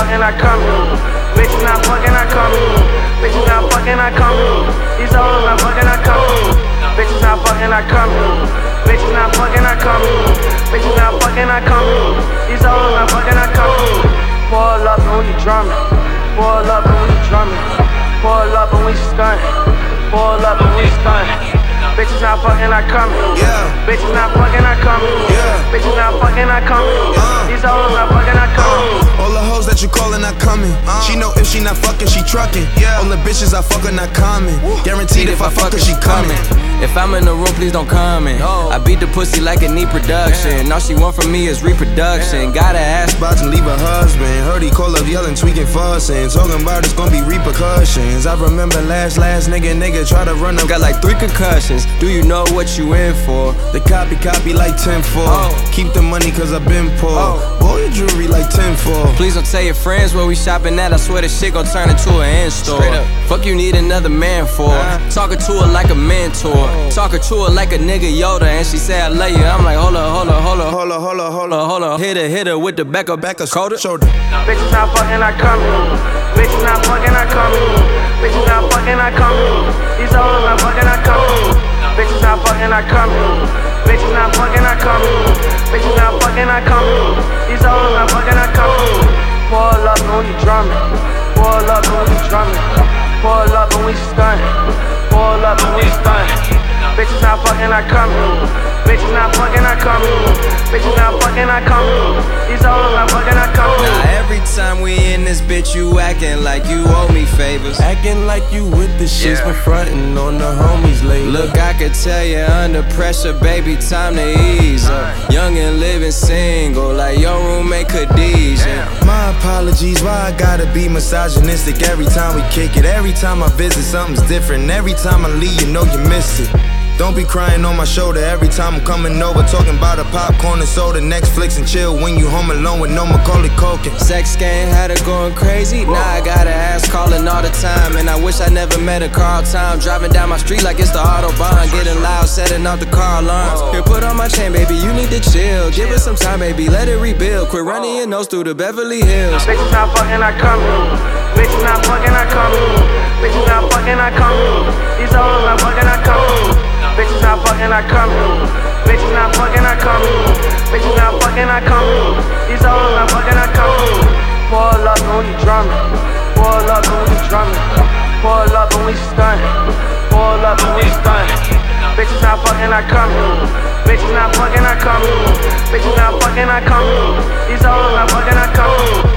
fucking, I come in. Bitches not fucking, I come in. Bitches not fucking, I come in. These hoes not fucking, I come in. Bitches not fucking, I come in. Bitches not fucking, I come in. Bitches not fucking, I come in. These hoes not fucking, I come in. Pull up and we drumming. Pull up and we drumming. Pull up and we stunning. Pull up and we stunning. Bitches not fucking, I coming. Yeah. Bitches not fucking, I coming. Yeah. Bitches not fucking, I coming. Uh. These hoes not fucking, I coming. Uh, all the hoes that you callin' not coming. Uh. She know if she not fucking, she trucking. All the bitches I fuck her not coming. Guaranteed if I fuck her, she coming. If I'm in the room, please don't comment. I beat the pussy like it need production. All she want from me is reproduction. Gotta ass About to leave up yelling, tweaking, fussing. Talking about it's gonna be repercussions. I remember last, last nigga, nigga try to run up. Got like three concussions. Do you know what you in for? The copy, copy like 10 4. Oh. Keep the money cause I been poor. Oh. Boy, your jewelry like 10 4. Please don't tell your friends where we shopping at. I swear this shit gon' turn into an in store. Fuck you need another man for. Talking to her like a mentor. Oh. Talking to her like a nigga Yoda. And she say I love you. I'm like, hold up, hold up, hold up. Hold up, hold up, hold up. Hold up, hit her, hit her with the back of back of Shoulder, shoulder. shoulder. Bitches not fucking, not coming. Bitches not fucking, not coming. Bitches not fucking, not coming. These hoes not fucking, not coming. Bitches not fucking, not coming. Bitches not fucking, not coming. Bitches not fucking, not coming. These hoes not fucking, not coming. Pull up and we drumming. Bitches not fucking, not coming. Bitches not fucking, not coming. These hoes not fucking, not coming. Now every time we in this bitch, you acting like you owe me favors. Acting like you with the shits, Yeah. but frontin' on the homies lately. Look, I could tell you under pressure, baby, time to ease up. Young and living single, like your roommate Khadijah. My apologies, why I gotta be misogynistic every time we kick it. Every time I visit, something's different. Every time I leave, you know you miss it. Don't be crying on my shoulder every time I'm coming over. Talking about a popcorn and soda, Netflix and chill when you home alone with no Macaulay Culkin. Sex game had her going crazy. Now I got her ass calling all the time. And I wish I never met a Carl time. Driving down my street like it's the Autobahn. Getting loud, setting off the car alarms. Here, put on my chain, baby. You need to chill. Give it some time, baby. Let it rebuild. Quit running your nose through the Beverly Hills. Bitches not fucking, not coming. Bitches not fucking, not coming. coming. Pull up and we stunt. Pull up and we stunt. Bitches not fucking, I come. Bitches not fucking, I come. Bitches not fucking, I come. These hoes not fucking, I come.